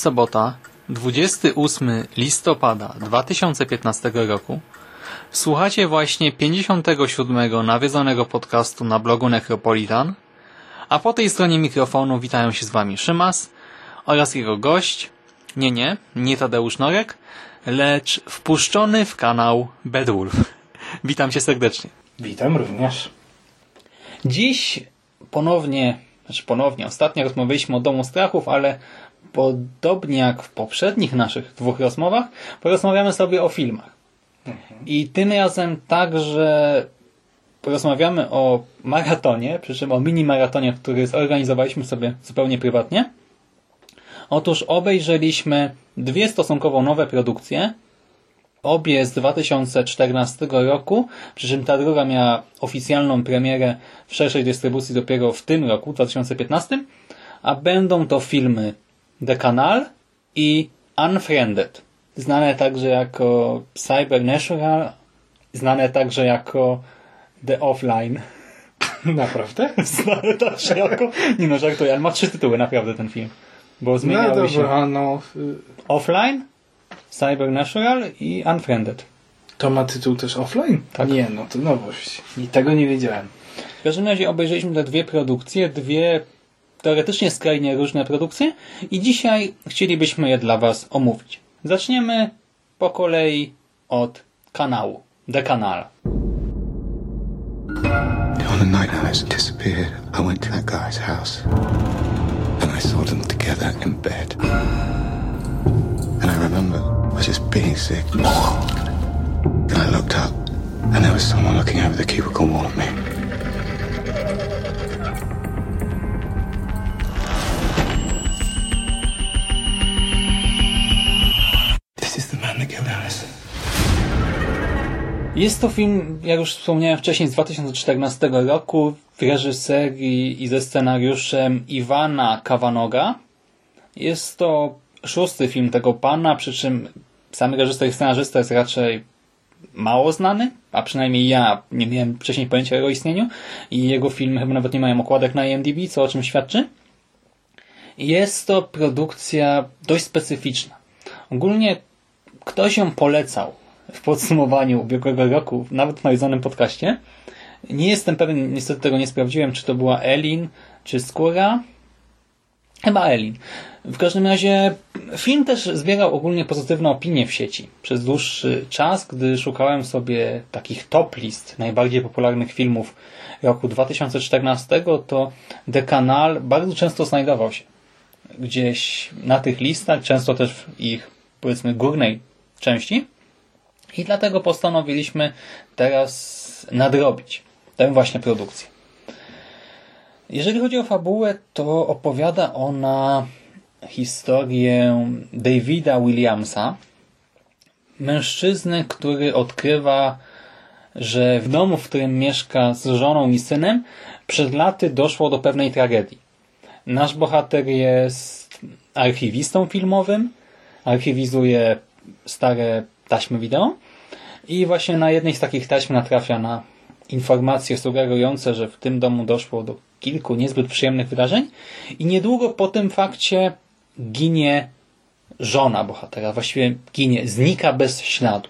Sobota, 28 listopada 2015 roku. Słuchacie właśnie 57 nawiedzonego podcastu na blogu Necropolitan, a po tej stronie mikrofonu witają się z Wami Szymas oraz jego gość, nie, nie, nie Tadeusz Norek, lecz wpuszczony w kanał Bedwulf. Witam Cię serdecznie. Witam również. Dziś ponownie, znaczy ponownie, ostatnio rozmawialiśmy o Domu Strachów, ale podobnie jak w poprzednich naszych dwóch rozmowach, porozmawiamy sobie o filmach. I tym razem także porozmawiamy o maratonie, przy czym o mini maratonie, który zorganizowaliśmy sobie zupełnie prywatnie. Otóż obejrzeliśmy dwie stosunkowo nowe produkcje, obie z 2014 roku, przy czym ta druga miała oficjalną premierę w szerszej dystrybucji dopiero w tym roku, 2015, a będą to filmy The Canal i Unfriended, znane także jako Cybernatural, znane także jako The Offline. Naprawdę? Znane także jako... Nie no, żartuję, ale ma trzy tytuły naprawdę ten film. Bo No zmieniały się dobra, no. y, Offline, Cybernatural i Unfriended. To ma tytuł też offline? Tak. Nie, no to nowość. I tego nie wiedziałem. W każdym razie obejrzeliśmy te dwie produkcje, dwie teoretycznie skrajnie różne produkcje i dzisiaj chcielibyśmy je dla Was omówić. Zaczniemy po kolei od kanału, The Canal. On the night Alice disappeared, I went to that guy's house and I saw them together in bed. And I remember I was just being sick. And I looked up and there was someone looking over the cubicle wall at me. Jest to film, jak już wspomniałem wcześniej, z 2014 roku w reżyserii i ze scenariuszem Iwana Kawanoga. Jest to szósty film tego pana, przy czym sam reżyser i scenarzysta jest raczej mało znany, a przynajmniej ja nie miałem wcześniej pojęcia o jego istnieniu i jego filmy chyba nawet nie mają okładek na IMDb, co o czym świadczy. Jest to produkcja dość specyficzna. Ogólnie ktoś ją polecał w podsumowaniu ubiegłego roku, nawet w nawiedzonym podcaście. Nie jestem pewien, niestety tego nie sprawdziłem, czy to była Elin, czy Skóra. Chyba Elin. W każdym razie film też zbierał ogólnie pozytywne opinie w sieci. Przez dłuższy czas, gdy szukałem sobie takich top list najbardziej popularnych filmów roku 2014, to The Canal bardzo często znajdował się gdzieś na tych listach, często też w ich powiedzmy górnej części. I dlatego postanowiliśmy teraz nadrobić tę właśnie produkcję. Jeżeli chodzi o fabułę, to opowiada ona historię Davida Williamsa, mężczyzny, który odkrywa, że w domu, w którym mieszka z żoną i synem, przed laty doszło do pewnej tragedii. Nasz bohater jest archiwistą filmowym, archiwizuje stare taśmy wideo i właśnie na jednej z takich taśm natrafia na informacje sugerujące, że w tym domu doszło do kilku niezbyt przyjemnych wydarzeń i niedługo po tym fakcie ginie żona bohatera, właściwie ginie, znika bez śladu.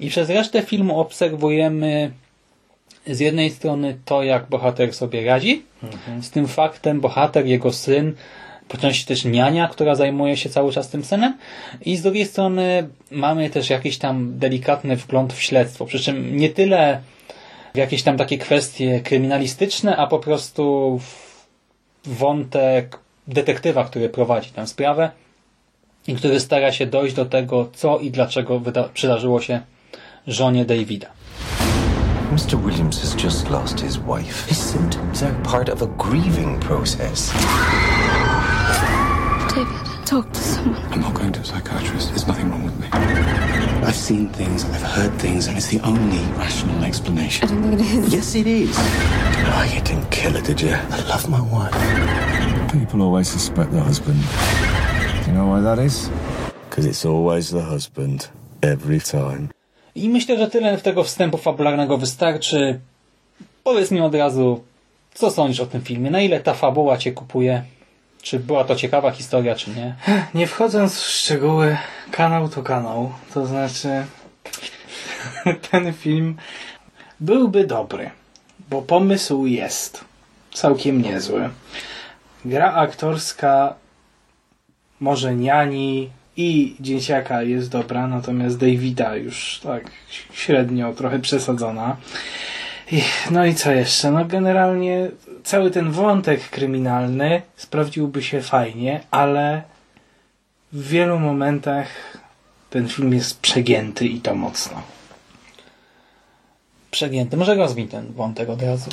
I przez resztę filmu obserwujemy z jednej strony to, jak bohater sobie radzi z tym faktem, bohater, jego syn po części też niania, która zajmuje się cały czas tym synem i z drugiej strony mamy też jakiś tam delikatny wgląd w śledztwo, przy czym nie tyle w jakieś tam takie kwestie kryminalistyczne, a po prostu wątek detektywa, który prowadzi tę sprawę i który stara się dojść do tego, co i dlaczego przydarzyło się żonie Davida. Mr. Williams has just lost his wife. His symptoms are part of a grieving process. Talk to someone. I'm not going to a psychiatrist. There's nothing wrong with me. I've seen things, I've heard things, and it's the only rational explanation. I don't think it is. Yes, it is. Oh, you didn't kill her, did you? I love my wife. People always suspect the husband. You know why that is? Because it's always the husband. Every time. I myślę, że tyle tego wstępu fabularnego wystarczy. Powiedz mi od razu, co sądzisz o tym filmie? Na ile ta fabuła cię kupuje? Czy była to ciekawa historia, czy nie? Nie wchodząc w szczegóły, kanał to kanał. To znaczy, ten film byłby dobry, bo pomysł jest całkiem niezły. Gra aktorska może niani i dzieciaka jest dobra, natomiast Davida już tak średnio, trochę przesadzona. I, no i co jeszcze? No generalnie cały ten wątek kryminalny sprawdziłby się fajnie, ale w wielu momentach ten film jest przegięty i to mocno. Przegięty. Może rozwij ten wątek od razu.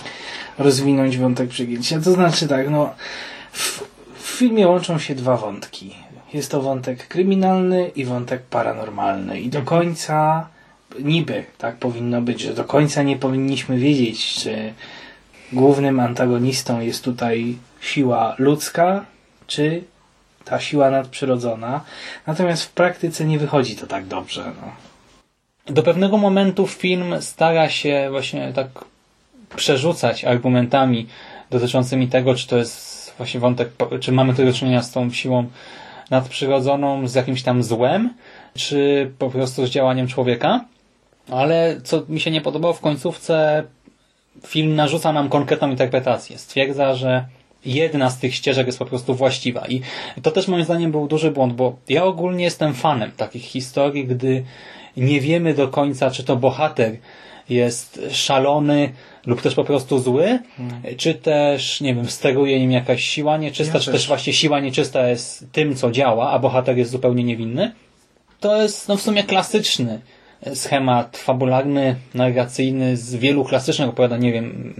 Rozwinąć wątek przegięcia. To znaczy tak, no w, w filmie łączą się dwa wątki. Jest to wątek kryminalny i wątek paranormalny. I do końca niby tak powinno być, że do końca nie powinniśmy wiedzieć, czy głównym antagonistą jest tutaj siła ludzka, czy ta siła nadprzyrodzona. Natomiast w praktyce nie wychodzi to tak dobrze. No. Do pewnego momentu film stara się właśnie tak przerzucać argumentami dotyczącymi tego, czy to jest właśnie wątek, czy mamy tu do czynienia z tą siłą nadprzyrodzoną, z jakimś tam złem, czy po prostu z działaniem człowieka. Ale co mi się nie podobało w końcówce, film narzuca nam konkretną interpretację. Stwierdza, że jedna z tych ścieżek jest po prostu właściwa. I to też moim zdaniem był duży błąd, bo ja ogólnie jestem fanem takich historii, gdy nie wiemy do końca, czy to bohater jest szalony lub też po prostu zły, hmm. czy też, nie wiem, steruje nim jakaś siła nieczysta, ja czy też. też właśnie siła nieczysta jest tym, co działa, a bohater jest zupełnie niewinny. To jest no, w sumie klasyczny schemat fabularny, narracyjny z wielu klasycznych opowiadań, nie wiem,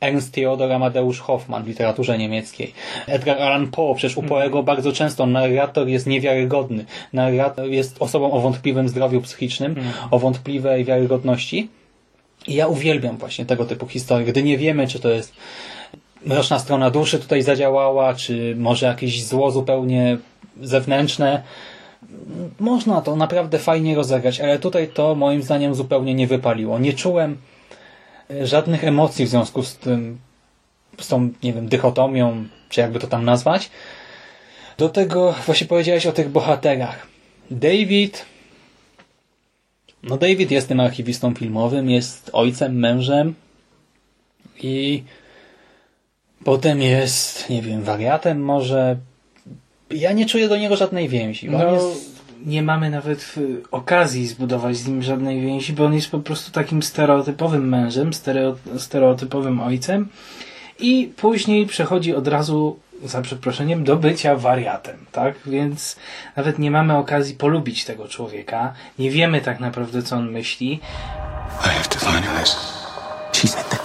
Ernst Theodor Amadeusz Hoffmann w literaturze niemieckiej. Edgar Allan Poe, przecież u Poego bardzo często narrator jest niewiarygodny. Narrator jest osobą o wątpliwym zdrowiu psychicznym, mm. o wątpliwej wiarygodności. I ja uwielbiam właśnie tego typu historie, gdy nie wiemy, czy to jest mroczna strona duszy tutaj zadziałała, czy może jakieś zło zupełnie zewnętrzne. Można to naprawdę fajnie rozegrać, ale tutaj to moim zdaniem zupełnie nie wypaliło. Nie czułem żadnych emocji w związku z tym, z tą, nie wiem, dychotomią, czy jakby to tam nazwać. Do tego właśnie powiedziałeś o tych bohaterach. David no David jest tym archiwistą filmowym, jest ojcem, mężem i potem jest, nie wiem, wariatem może. Ja nie czuję do niego żadnej więzi. No, jest... Nie mamy nawet okazji zbudować z nim żadnej więzi, bo on jest po prostu takim stereotypowym mężem, stereotypowym ojcem i później przechodzi od razu za przeproszeniem, do bycia wariatem, tak? Więc nawet nie mamy okazji polubić tego człowieka. Nie wiemy tak naprawdę, co on myśli. I have to find. She's in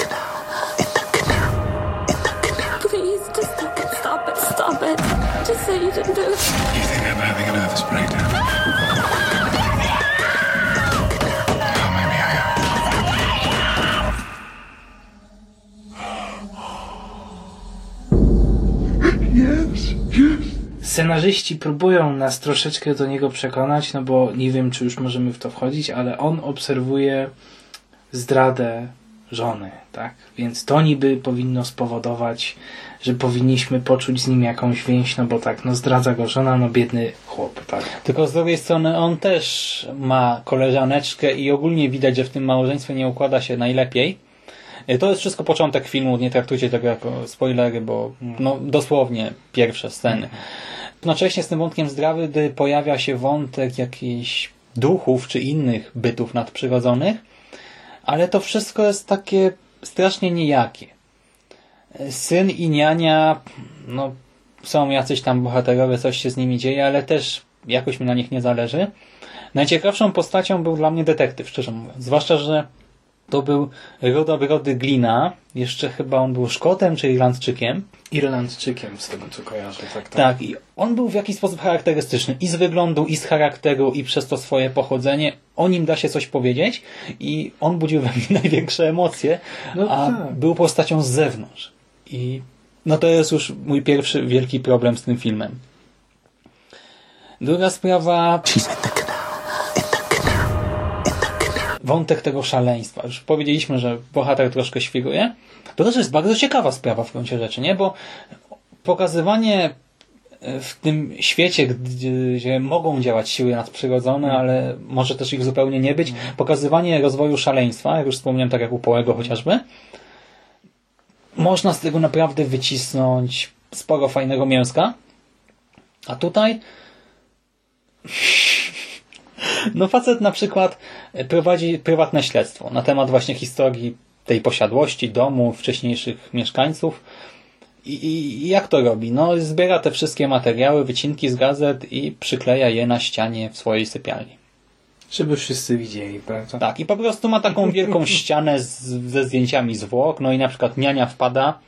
didn't do. You think I'm having a nervous breakdown? Scenarzyści próbują nas troszeczkę do niego przekonać, no bo nie wiem, czy już możemy w to wchodzić, ale on obserwuje zdradę żony, tak? Więc to niby powinno spowodować, że powinniśmy poczuć z nim jakąś więź, no bo tak, no zdradza go żona, no biedny chłop, tak? Tylko z drugiej strony on też ma koleżaneczkę i ogólnie widać, że w tym małżeństwie nie układa się najlepiej E, To jest wszystko początek filmu, nie traktujcie tego jako spoilery, bo no, dosłownie pierwsze sceny. Jednocześnie z tym wątkiem zdrady pojawia się wątek jakichś duchów czy innych bytów nadprzyrodzonych, ale to wszystko jest takie strasznie nijakie. Syn i niania, no są jacyś tam bohaterowie, coś się z nimi dzieje, ale też jakoś mi na nich nie zależy. Najciekawszą postacią był dla mnie detektyw, szczerze mówiąc. Zwłaszcza, że to był rodo brody Glina. Jeszcze chyba on był Szkotem czy Irlandczykiem. Irlandczykiem, z tego co kojarzę. Tak, tak. Tak, i on był w jakiś sposób charakterystyczny. I z wyglądu, i z charakteru, i przez to swoje pochodzenie. O nim da się coś powiedzieć i on budził we mnie największe emocje, No a tak. był postacią z zewnątrz. I no to jest już mój pierwszy wielki problem z tym filmem. Druga sprawa... Wątek tego szaleństwa. Już powiedzieliśmy, że bohater troszkę świruje. To też jest bardzo ciekawa sprawa w gruncie rzeczy, nie? Bo pokazywanie e, w tym świecie, gdzie, gdzie mogą działać siły nadprzyrodzone, ale może też ich zupełnie nie być, pokazywanie rozwoju szaleństwa, jak już wspomniałem, tak jak u Połego chociażby, można z tego naprawdę wycisnąć sporo fajnego mięska. A tutaj no facet na przykład prowadzi prywatne śledztwo na temat właśnie historii tej posiadłości, domu, wcześniejszych mieszkańców. I, I jak to robi? No zbiera te wszystkie materiały, wycinki z gazet i przykleja je na ścianie w swojej sypialni. Żeby wszyscy widzieli, prawda? Tak, i po prostu ma taką wielką ścianę z, ze zdjęciami zwłok, no i na przykład niania wpada,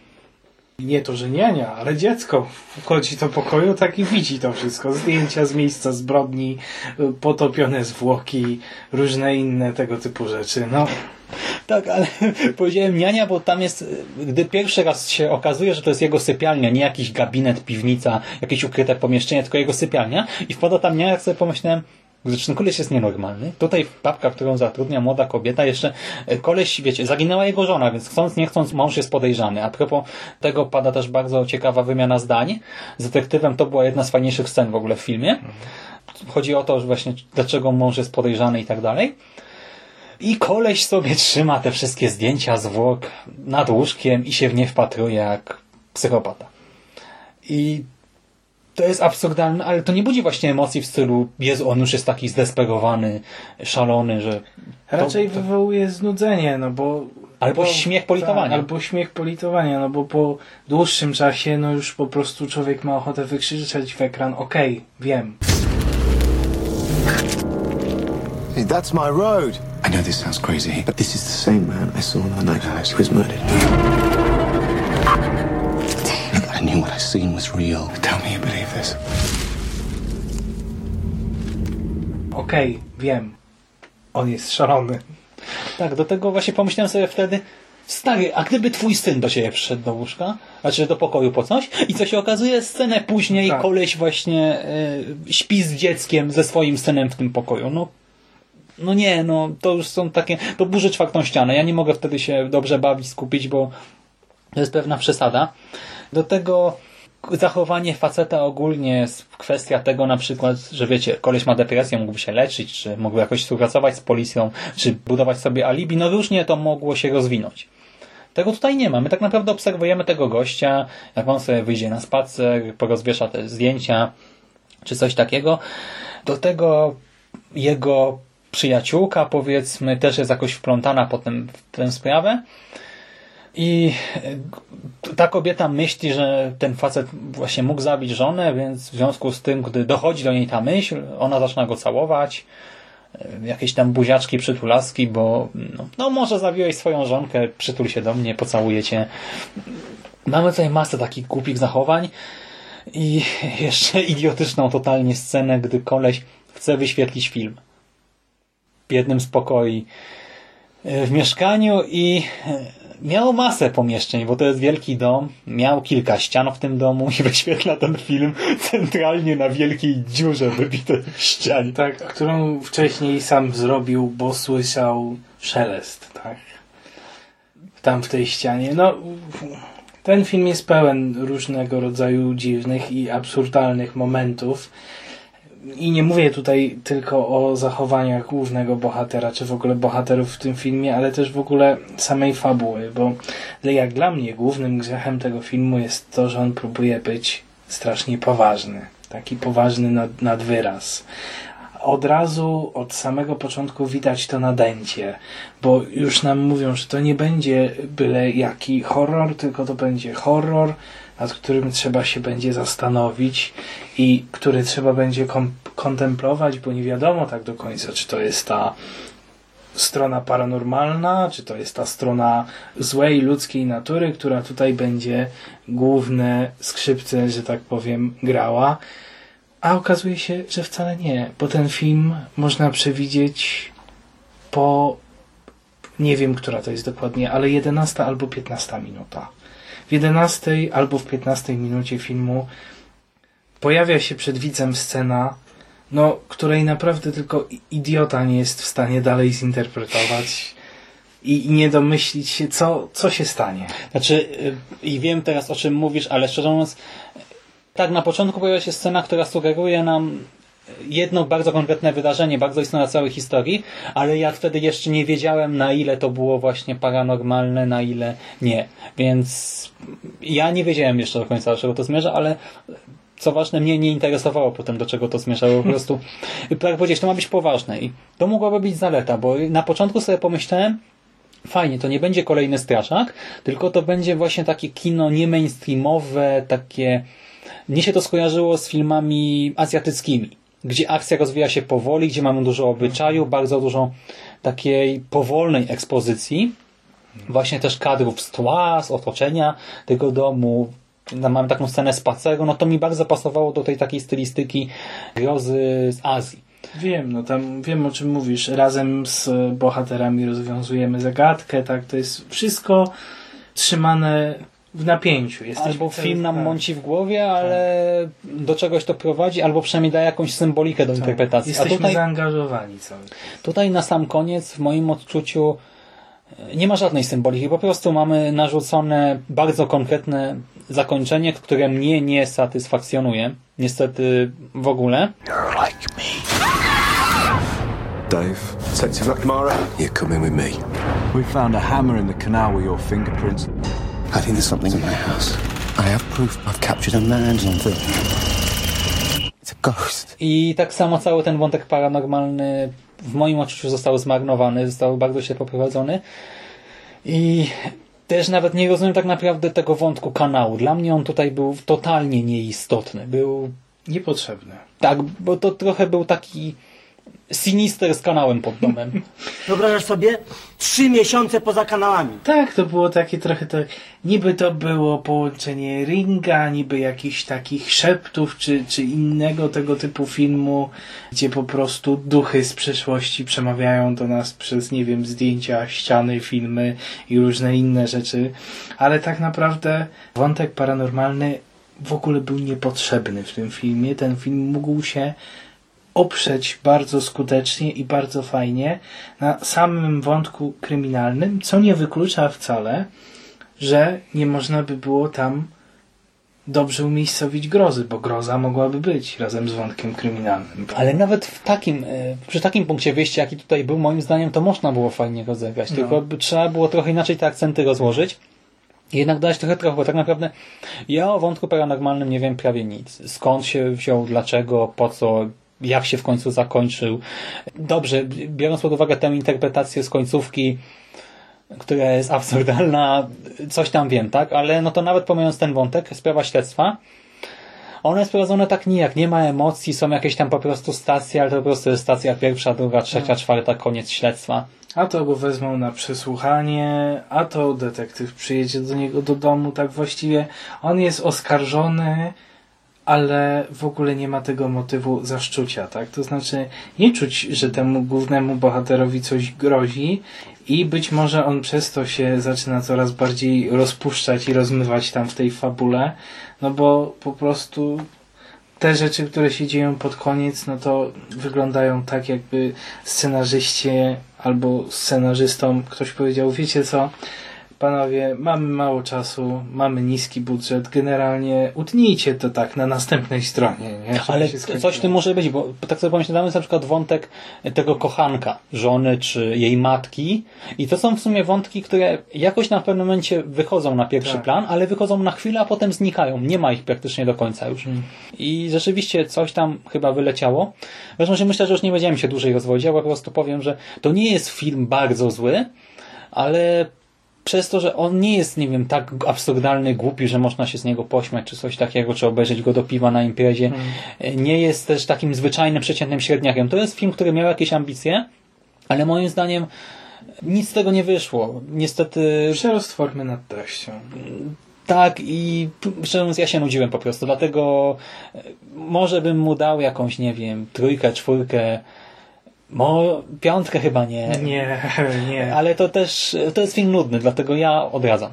Nie to, że niania, ale dziecko wchodzi do pokoju, tak i widzi to wszystko. Zdjęcia z miejsca zbrodni, potopione zwłoki, różne inne tego typu rzeczy. No, Tak, ale powiedziałem niania, bo tam jest, gdy pierwszy raz się okazuje, że to jest jego sypialnia, nie jakiś gabinet, piwnica, jakieś ukryte pomieszczenie, tylko jego sypialnia i wpada tam niania, jak sobie pomyślałem, Zresztą koleś jest nienormalny. Tutaj babka, którą zatrudnia młoda kobieta, jeszcze e, koleś, wiecie, zaginęła jego żona, więc chcąc, nie chcąc, mąż jest podejrzany. A propos tego pada też bardzo ciekawa wymiana zdań. Z detektywem to była jedna z fajniejszych scen w ogóle w filmie. Chodzi o to, że właśnie dlaczego mąż jest podejrzany i tak dalej. I koleś sobie trzyma te wszystkie zdjęcia zwłok nad łóżkiem i się w nie wpatruje jak psychopata. I to jest absurdalne, ale to nie budzi właśnie emocji w stylu Jezu, on już jest taki zdesperowany, szalony, że... raczej to, to, wywołuje znudzenie, no bo... Albo bo, śmiech politowania. Tak, albo śmiech politowania, no bo po dłuższym czasie, no już po prostu człowiek ma ochotę wykrzyczeć w ekran, okej, wiem. Hey, that's my road. I know this sounds crazy, but this is the same man I saw the night Alice was murdered. I knew what I seen was real. Tell me you this. Okej, wiem. On jest szalony. Tak, do tego właśnie pomyślałem sobie wtedy, stary, a gdyby twój syn do siebie przyszedł do łóżka, znaczy do pokoju po coś, i co się okazuje, scenę później Tak. koleś właśnie y, śpi z dzieckiem, ze swoim synem w tym pokoju. No, no nie, no to już są takie, to burzy czwartą ścianę. Ja nie mogę wtedy się dobrze bawić, skupić, bo to jest pewna przesada. Do tego zachowanie faceta ogólnie jest kwestia tego na przykład, że wiecie, koleś ma depresję, mógłby się leczyć, czy mógłby jakoś współpracować z policją, czy budować sobie alibi, no różnie to mogło się rozwinąć. Tego tutaj nie ma. My tak naprawdę obserwujemy tego gościa, jak on sobie wyjdzie na spacer, porozwiesza te zdjęcia, czy coś takiego. Do tego jego przyjaciółka, powiedzmy, też jest jakoś wplątana potem w tę sprawę. I e, ta kobieta myśli, że ten facet właśnie mógł zabić żonę, więc w związku z tym, gdy dochodzi do niej ta myśl, ona zaczyna go całować. E, Jakieś tam buziaczki, przytulaski, bo no, no może zabiłeś swoją żonkę, przytul się do mnie, pocałuję cię. Mamy tutaj masę takich głupich zachowań i jeszcze idiotyczną totalnie scenę, gdy koleś chce wyświetlić film w jednym z pokoi e, w mieszkaniu i miał masę pomieszczeń, bo to jest wielki dom, miał kilka ścian w tym domu i wyświetla ten film centralnie na wielkiej dziurze wybitej w ścianie. Tak, którą wcześniej sam zrobił, bo słyszał szelest, tak? Tam w tej ścianie. No, ten film jest pełen różnego rodzaju dziwnych i absurdalnych momentów. I nie mówię tutaj tylko o zachowaniach głównego bohatera, czy w ogóle bohaterów w tym filmie, ale też w ogóle samej fabuły, bo jak dla mnie głównym grzechem tego filmu jest to, że on próbuje być strasznie poważny. Taki poważny nad, nad wyraz od razu, od samego początku widać to nadęcie, bo już nam mówią, że to nie będzie byle jaki horror, tylko to będzie horror, nad którym trzeba się będzie zastanowić i który trzeba będzie kontemplować, bo nie wiadomo tak do końca, czy to jest ta strona paranormalna, czy to jest ta strona złej ludzkiej natury, która tutaj będzie główne skrzypce, że tak powiem, grała. A okazuje się, że wcale nie, bo ten film można przewidzieć po nie wiem, która to jest dokładnie, ale 11 albo 15 minuta. W 11 albo w 15 minucie filmu pojawia się przed widzem scena, no, której naprawdę tylko idiota nie jest w stanie dalej zinterpretować i, nie domyślić się, co, co się stanie. Znaczy, y, i wiem teraz o czym mówisz, ale szczerze mówiąc, tak, na początku pojawia się scena, która sugeruje nam jedno bardzo konkretne wydarzenie, bardzo istotne na całej historii, ale ja wtedy jeszcze nie wiedziałem, na ile to było właśnie paranormalne, na ile nie. Więc ja nie wiedziałem jeszcze do końca, do czego to zmierza, ale co ważne, mnie nie interesowało potem, do czego to zmierzało. Po prostu, jak powiedzieć, to ma być poważne i to mogłaby być zaleta, bo na początku sobie pomyślałem, fajnie, to nie będzie kolejny straszak, tylko to będzie właśnie takie kino nie mainstreamowe, takie mnie się to skojarzyło z filmami azjatyckimi, gdzie akcja rozwija się powoli, gdzie mamy dużo obyczaju, bardzo dużo takiej powolnej ekspozycji, właśnie też kadrów z tła, z otoczenia tego domu, mamy taką scenę spaceru, no to mi bardzo pasowało do tej takiej stylistyki grozy z Azji. Wiem, no tam wiem o czym mówisz. Razem z bohaterami rozwiązujemy zagadkę, tak, to jest wszystko trzymane w napięciu. Jesteśmy albo film nam tak. mąci w głowie, ale tak. do czegoś to prowadzi, albo przynajmniej daje jakąś symbolikę do tak. interpretacji. Jesteśmy A tutaj, zaangażowani cały Tutaj na sam koniec, w moim odczuciu, e, nie ma żadnej symboliki. Po prostu mamy narzucone bardzo konkretne zakończenie, które mnie nie satysfakcjonuje. Niestety w ogóle. You're like me. Dave, Detective McNamara, you're coming with me. We found a hammer in the canal with your fingerprints. I think there's something in my house. I have proof I've captured a man on film. It's a ghost. I tak samo cały ten wątek paranormalny w moim odczuciu został zmarnowany, został bardzo się poprowadzony. I też nawet nie rozumiem tak naprawdę tego wątku kanału. Dla mnie on tutaj był totalnie nieistotny. Był... Niepotrzebny. Tak, bo to trochę był taki Sinister z kanałem pod domem. Wyobrażasz sobie? Trzy miesiące poza kanałami. Tak, to było takie trochę tak, niby to było połączenie ringa, niby jakichś takich szeptów, czy, czy innego tego typu filmu, gdzie po prostu duchy z przeszłości przemawiają do nas przez, nie wiem, zdjęcia, ściany, filmy i różne inne rzeczy. Ale tak naprawdę wątek paranormalny w ogóle był niepotrzebny w tym filmie. Ten film mógł się oprzeć bardzo skutecznie i bardzo fajnie na samym wątku kryminalnym, co nie wyklucza wcale, że nie można by było tam dobrze umiejscowić grozy, bo groza mogłaby być razem z wątkiem kryminalnym. Ale nawet w takim, e, przy takim punkcie wyjścia, jaki tutaj był, moim zdaniem to można było fajnie rozegrać, no. tylko trzeba było trochę inaczej te akcenty rozłożyć. Jednak dać trochę trochę, bo tak naprawdę ja o wątku paranormalnym nie wiem prawie nic. Skąd się wziął, dlaczego, po co, jak się w końcu zakończył. Dobrze, biorąc pod uwagę tę interpretację z końcówki, która jest absurdalna, coś tam wiem, tak? Ale no to nawet pomijając ten wątek, sprawa śledztwa, one jest prowadzone tak nijak, nie ma emocji, są jakieś tam po prostu stacje, ale to po prostu jest stacja pierwsza, druga, trzecia, no. czwarta, koniec śledztwa. A to go wezmą na przesłuchanie, a to detektyw przyjedzie do niego do domu, tak właściwie on jest oskarżony, ale w ogóle nie ma tego motywu zaszczucia, tak? To znaczy nie czuć, że temu głównemu bohaterowi coś grozi i być może on przez to się zaczyna coraz bardziej rozpuszczać i rozmywać tam w tej fabule, no bo po prostu te rzeczy, które się dzieją pod koniec, no to wyglądają tak, jakby scenarzyście albo scenarzystom ktoś powiedział, wiecie co, panowie, mamy mało czasu, mamy niski budżet, generalnie utnijcie to tak na następnej stronie. Nie? Żeby Ale coś w tym może być, bo tak sobie pomyślałem, jest na przykład wątek tego kochanka, żony czy jej matki i to są w sumie wątki, które jakoś na pewnym momencie wychodzą na pierwszy Tak. plan, ale wychodzą na chwilę, a potem znikają. Nie ma ich praktycznie do końca już. I rzeczywiście coś tam chyba wyleciało. Zresztą się myślę, że już nie będziemy się dłużej rozwodzić, bo po prostu powiem, że to nie jest film bardzo zły, ale przez to, że on nie jest, nie wiem, tak absurdalny, głupi, że można się z niego pośmiać, czy coś takiego, czy obejrzeć go do piwa na imprezie, nie jest też takim zwyczajnym, przeciętnym średniakiem. To jest film, który miał jakieś ambicje, ale moim zdaniem nic z tego nie wyszło. Niestety Przerost formy nad treścią. tak i szczerze mówiąc ja się nudziłem po prostu, dlatego e, może bym mu dał jakąś, nie wiem, trójkę, czwórkę, mo, piątkę chyba nie. Nie, nie. Ale to też, to jest film nudny, dlatego ja odradzam.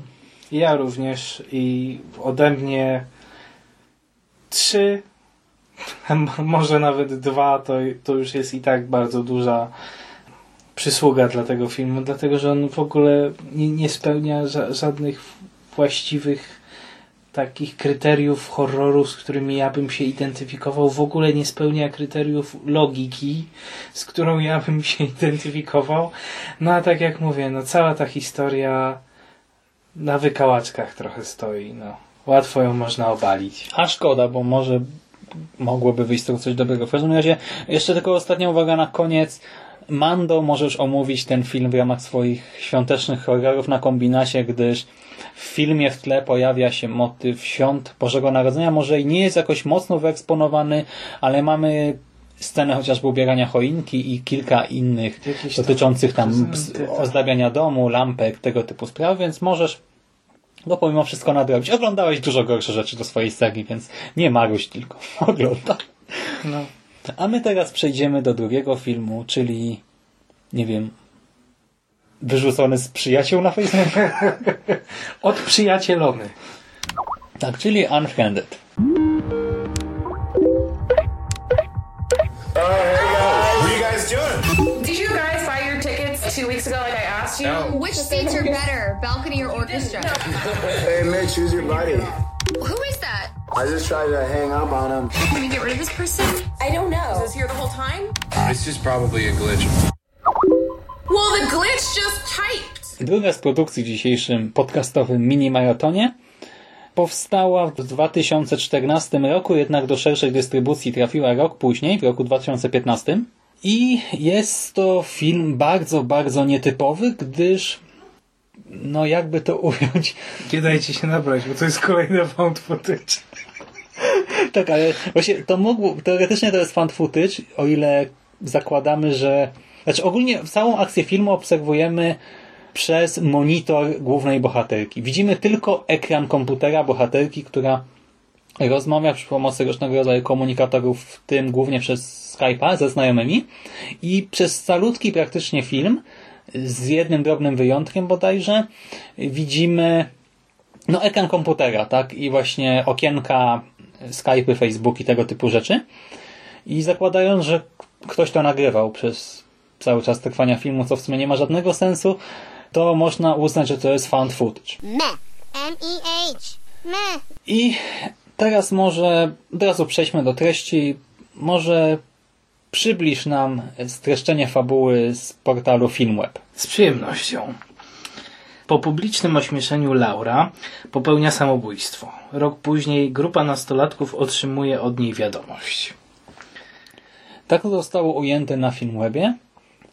Ja również i ode mnie trzy, może nawet dwa, to, to już jest i tak bardzo duża przysługa dla tego filmu, dlatego że on w ogóle nie, nie spełnia ża żadnych właściwych takich kryteriów horroru, z którymi ja bym się identyfikował. W ogóle nie spełnia kryteriów logiki, z którą ja bym się identyfikował. No a tak jak mówię, no cała ta historia na wykałaczkach trochę stoi. No. Łatwo ją można obalić. A szkoda, bo może mogłoby wyjść z tego coś dobrego. W każdym razie, jeszcze tylko ostatnia uwaga na koniec. Mando, możesz omówić ten film w ramach swoich świątecznych horrorów na kombinacie, gdyż w filmie w tle pojawia się motyw świąt Bożego Narodzenia. Może i nie jest jakoś mocno wyeksponowany, ale mamy scenę chociażby ubierania choinki i kilka innych tam dotyczących tam tak. ozdabiania domu, lampek, tego typu spraw, więc możesz go pomimo wszystko nadrobić. Oglądałeś dużo gorsze rzeczy do swojej serii, więc nie maruś tylko. Oglądaj. No. A my teraz przejdziemy do drugiego filmu, czyli nie wiem wyrzucony z przyjaciół na Facebooku. Od przyjacielony. tak, czyli Unfriended. Uh, what are you guys doing? Did you guys buy your tickets two weeks ago like I asked you? No. Which seats are better, balcony or orchestra? Hey, Mitch, who's your buddy? Who is that? I just tried to hang up on him. Can we get rid of this person? I don't know. Was this here the whole time? It's just probably a glitch. The glitch just typed. Druga z produkcji w dzisiejszym podcastowym mini-maratonie powstała w 2014 roku, jednak do szerszej dystrybucji trafiła rok później, w roku 2015. I jest to film bardzo, bardzo nietypowy, gdyż no jakby to ująć, Nie dajcie się nabrać, bo to jest kolejny found footage. Tak, ale właśnie to mógł, teoretycznie to jest fan footage, o ile zakładamy, że znaczy ogólnie całą akcję filmu obserwujemy przez monitor głównej bohaterki. Widzimy tylko ekran komputera bohaterki, która rozmawia przy pomocy różnego rodzaju komunikatorów, w tym głównie przez Skype'a ze znajomymi i przez calutki praktycznie film, z jednym drobnym wyjątkiem bodajże, widzimy no ekran komputera, tak? I właśnie okienka, Skype'y, Facebook i tego typu rzeczy. I zakładając, że ktoś to nagrywał przez cały czas trwania filmu, co w sumie nie ma żadnego sensu, to można uznać, że to jest found footage. Meh. M-E-H. Meh. I teraz może od razu przejdźmy do treści. Może przybliż nam streszczenie fabuły z portalu Filmweb. Z przyjemnością. Po publicznym ośmieszeniu Laura popełnia samobójstwo. Rok później grupa nastolatków otrzymuje od niej wiadomość. Tak to zostało ujęte na Filmwebie.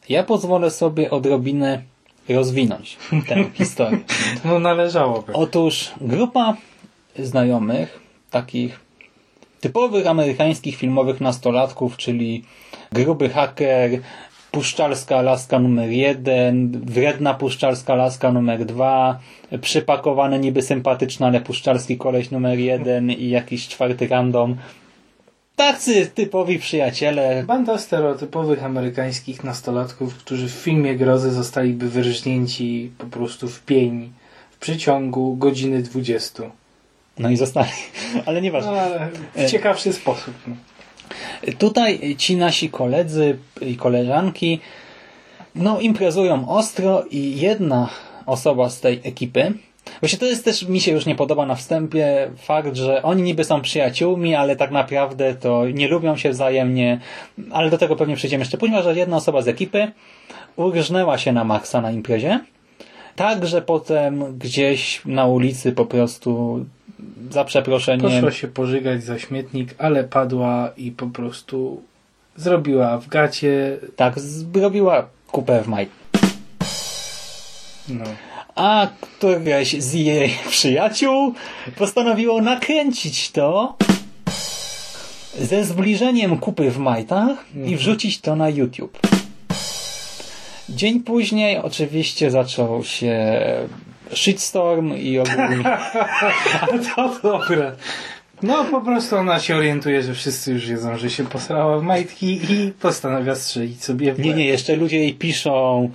Ja pozwolę sobie odrobinę rozwinąć tę historię. No należałoby. Otóż grupa znajomych, takich typowych amerykańskich filmowych nastolatków, czyli gruby haker, puszczalska laska numer jeden, wredna puszczalska laska numer dwa, przypakowany niby sympatyczny, ale puszczalski koleś numer jeden i jakiś czwarty random. Tacy typowi przyjaciele, Banda stereotypowych amerykańskich nastolatków, którzy w filmie grozy zostaliby wyrżnięci po prostu w pień w przeciągu godziny 20. no i zostali, ale No, nieważne. ale w ciekawszy sposób. No. Tutaj ci nasi koledzy i koleżanki no imprezują ostro i jedna osoba z tej ekipy. Właśnie to jest też, mi się już nie podoba na wstępie fakt, że oni niby są przyjaciółmi, ale tak naprawdę to nie lubią się wzajemnie, ale do tego pewnie przejdziemy jeszcze później, że jedna osoba z ekipy urżnęła się na Maxa na imprezie, tak, że potem gdzieś na ulicy po prostu za przeproszeniem... Poszła się pożygać za śmietnik, ale padła i po prostu zrobiła w gacie. Tak, zrobiła kupę w maj. No. A któreś z jej przyjaciół postanowiło nakręcić to ze zbliżeniem kupy w majtach i wrzucić to na YouTube. Dzień później oczywiście zaczął się shitstorm i ogólnie... To dobre. No po prostu ona się orientuje, że wszyscy już wiedzą, że się posrała w majtki i postanawia strzelić sobie w Nie, łeb. nie, jeszcze ludzie jej piszą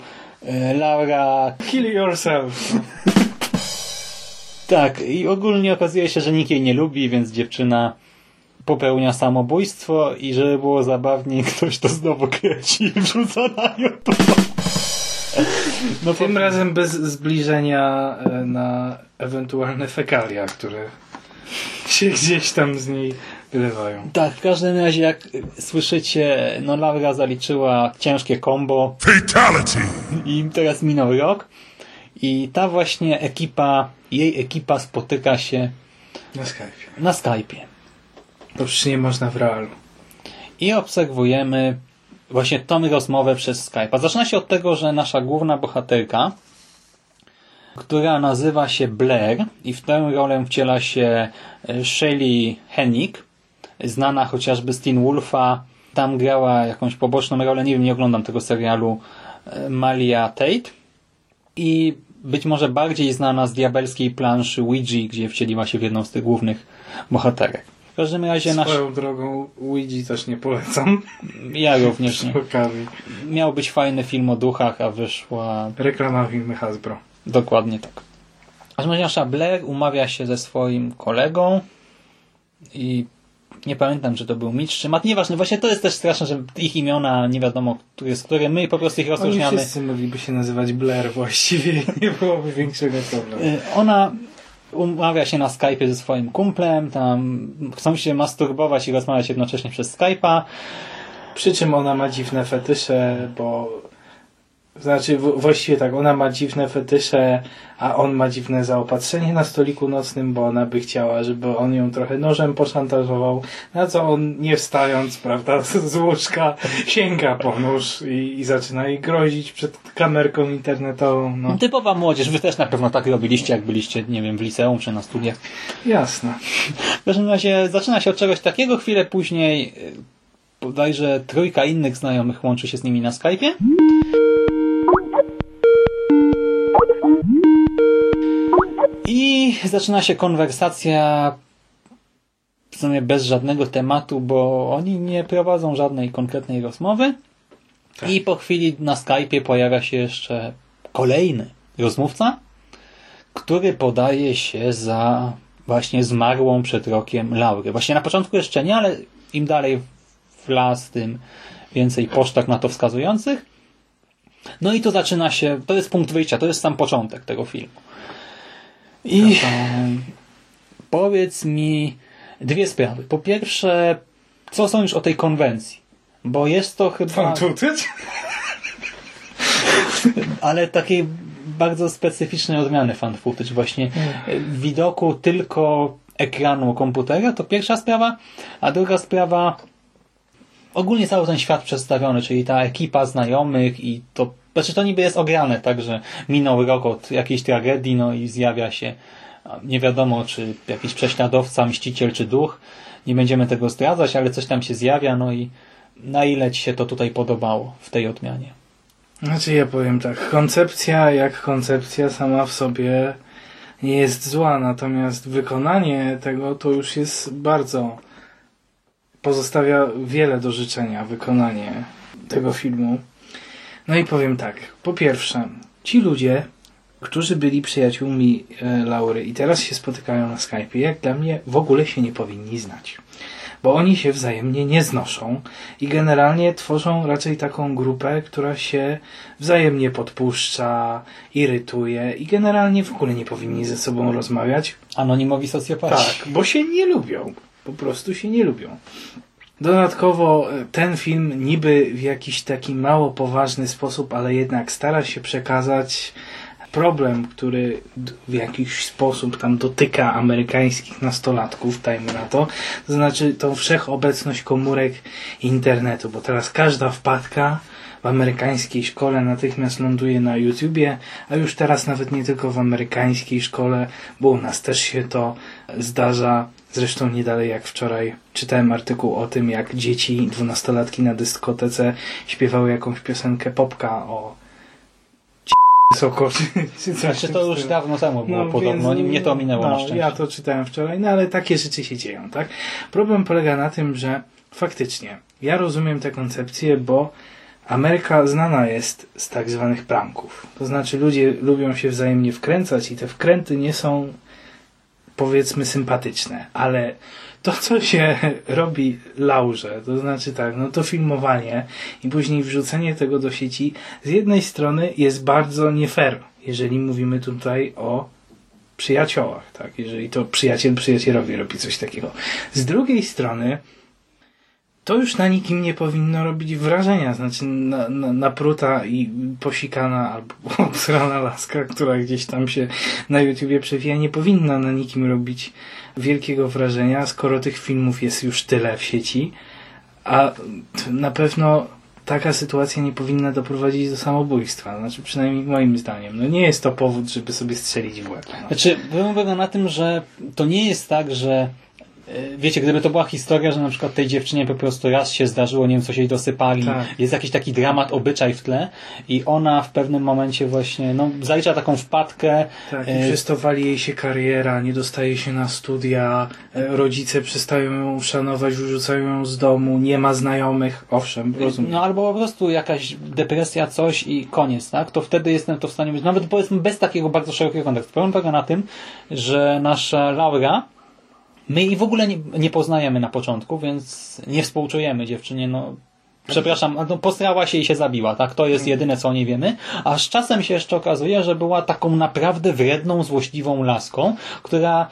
Laura... Kill yourself. Tak, i ogólnie okazuje się, że nikt jej nie lubi, więc dziewczyna popełnia samobójstwo i żeby było zabawniej, ktoś to znowu kręci i wrzuca na YouTube. No Tym razem bez zbliżenia e, na ewentualne fekalia, które się gdzieś tam z niej wylewają. Tak, w każdym razie jak słyszycie, no Laura zaliczyła ciężkie combo. Fatality! I teraz minął rok. I ta właśnie ekipa, jej ekipa spotyka się Na Skype'ie. na Skype'ie. To przecież nie można w realu. I obserwujemy właśnie tą rozmowę przez Skype'a. Zaczyna się od tego, że nasza główna bohaterka, która nazywa się Blair i w tę rolę wciela się e, Shelley Hennig, znana chociażby z Teen Wolfa. Tam grała jakąś poboczną rolę, nie wiem, nie oglądam tego serialu, e, Malia Tate. I być może bardziej znana z diabelskiej planszy Ouija, gdzie wcieliła się w jedną z tych głównych bohaterek. W każdym razie nasz... Swoją drogą Ouija też nie polecam. Ja również nie. Miał być fajny film o duchach, a wyszła... Reklama filmy Hasbro. Dokładnie tak. W każdym razie nasza Blair umawia się ze swoim kolegą i nie pamiętam, czy to był Mitch czy Matt. Nieważne, właśnie to jest też straszne, że ich imiona nie wiadomo, który jest który. My po prostu ich Oni rozróżniamy. wszyscy mogliby się nazywać Blair właściwie. Nie byłoby większego problemu. Y, Ona umawia się na Skype'ie ze swoim kumplem, tam chcą się masturbować i rozmawiać jednocześnie przez Skype'a. Przy czym ona ma dziwne fetysze, bo znaczy w, właściwie tak, ona ma dziwne fetysze, a on ma dziwne zaopatrzenie na stoliku nocnym, bo ona by chciała, żeby on ją trochę nożem poszantażował, na co on nie wstając, prawda, z, łóżka sięga po nóż i, i zaczyna jej grozić przed kamerką internetową. No. Typowa młodzież, wy też na pewno tak robiliście, jak byliście, nie wiem, w liceum czy na studiach. Jasne. W każdym razie zaczyna się od czegoś takiego, chwilę później y, bodajże trójka innych znajomych łączy się z nimi na Skype'ie. I zaczyna się konwersacja w sumie bez żadnego tematu, bo oni nie prowadzą żadnej konkretnej rozmowy. I po chwili na Skype'ie pojawia się jeszcze kolejny rozmówca, który podaje się za właśnie zmarłą przed rokiem Laurę. Właśnie na początku jeszcze nie, ale im dalej w las, tym więcej posztak na to wskazujących. No i tu zaczyna się, to jest punkt wyjścia, to jest sam początek tego filmu. I powiedz mi dwie sprawy. Po pierwsze, co sądzisz o tej konwencji? Bo jest to chyba... Fan footage? ale takiej bardzo specyficznej odmiany fan footage. Właśnie w widoku tylko ekranu komputera, to pierwsza sprawa, a druga sprawa ogólnie cały ten świat przedstawiony, czyli ta ekipa znajomych i to, znaczy to niby jest ograne, tak, że minął rok od jakiejś tragedii, no i zjawia się nie wiadomo, czy jakiś prześladowca, mściciel, czy duch. Nie będziemy tego zdradzać, ale coś tam się zjawia, no i na ile Ci się to tutaj podobało w tej odmianie? Znaczy ja powiem tak, koncepcja jak koncepcja sama w sobie nie jest zła, natomiast wykonanie tego to już jest bardzo pozostawia wiele do życzenia wykonanie tego filmu. No i powiem tak, po pierwsze, ci ludzie, którzy byli przyjaciółmi e, Laury i teraz się spotykają na Skype'ie, jak dla mnie w ogóle się nie powinni znać. bo oni się wzajemnie nie znoszą i generalnie tworzą raczej taką grupę, która się wzajemnie podpuszcza, irytuje i generalnie w ogóle nie powinni ze sobą rozmawiać. Anonimowi socjopaci. Tak, bo się nie lubią. Po prostu się nie lubią. Dodatkowo e, ten film niby w jakiś taki mało poważny sposób, ale jednak stara się przekazać problem, który w jakiś sposób tam dotyka amerykańskich nastolatków, dajmy na to, to znaczy tą wszechobecność komórek internetu, bo teraz każda wpadka w amerykańskiej szkole natychmiast ląduje na YouTubie, a już teraz nawet nie tylko w amerykańskiej szkole, bo u nas też się to zdarza. Zresztą nie dalej jak wczoraj czytałem artykuł o tym, jak dzieci, dwunastolatki na dyskotece śpiewały jakąś piosenkę popka o czy, coś Znaczy to już dawno temu było podobno, mnie to minęło no, na szczęście. Ja to czytałem wczoraj, no ale takie rzeczy się dzieją, tak? Problem polega na tym, że faktycznie ja rozumiem tę koncepcję, bo Ameryka znana jest z tak zwanych pranków. To znaczy ludzie lubią się wzajemnie wkręcać i te wkręty nie są powiedzmy sympatyczne, ale to, co się robi Laurze, to znaczy tak, no to filmowanie i później wrzucenie tego do sieci, z jednej strony jest bardzo nie fair, jeżeli mówimy tutaj o przyjaciołach, tak, jeżeli to przyjaciel przyjacielowi robi coś takiego. Z drugiej strony to już na nikim nie powinno robić wrażenia, znaczy na, na, napruta i posikana albo obsrana laska, która gdzieś tam się na YouTubie przewija, nie powinna na nikim robić wielkiego wrażenia, skoro tych filmów jest już tyle w sieci, a na pewno taka sytuacja nie powinna doprowadzić do samobójstwa, znaczy przynajmniej moim zdaniem. No nie jest to powód, żeby sobie strzelić w łeb. No. Znaczy, polega na tym, że to nie jest tak, że wiecie, gdyby to była historia, że na przykład tej dziewczynie po prostu raz się zdarzyło, nie wiem, coś jej dosypali, Tak. jest jakiś taki dramat, obyczaj w tle i ona w pewnym momencie właśnie, no, zalicza taką wpadkę. Tak, e, i przez to wali jej się kariera, nie dostaje się na studia, e, rodzice przestają ją szanować, wyrzucają ją z domu, nie ma znajomych, owszem, rozumiem. No albo po prostu jakaś depresja, coś i koniec, tak? To wtedy jestem to w stanie być, nawet powiedzmy bez takiego bardzo szerokiego kontekstu. Problem polega na tym, że nasza Laura, my jej w ogóle nie, nie poznajemy na początku, więc nie współczujemy dziewczynie, no Przepraszam, no, posrała się i się zabiła, tak? To jest jedyne, co o niej wiemy. A z czasem się jeszcze okazuje, że była taką naprawdę wredną, złośliwą laską, która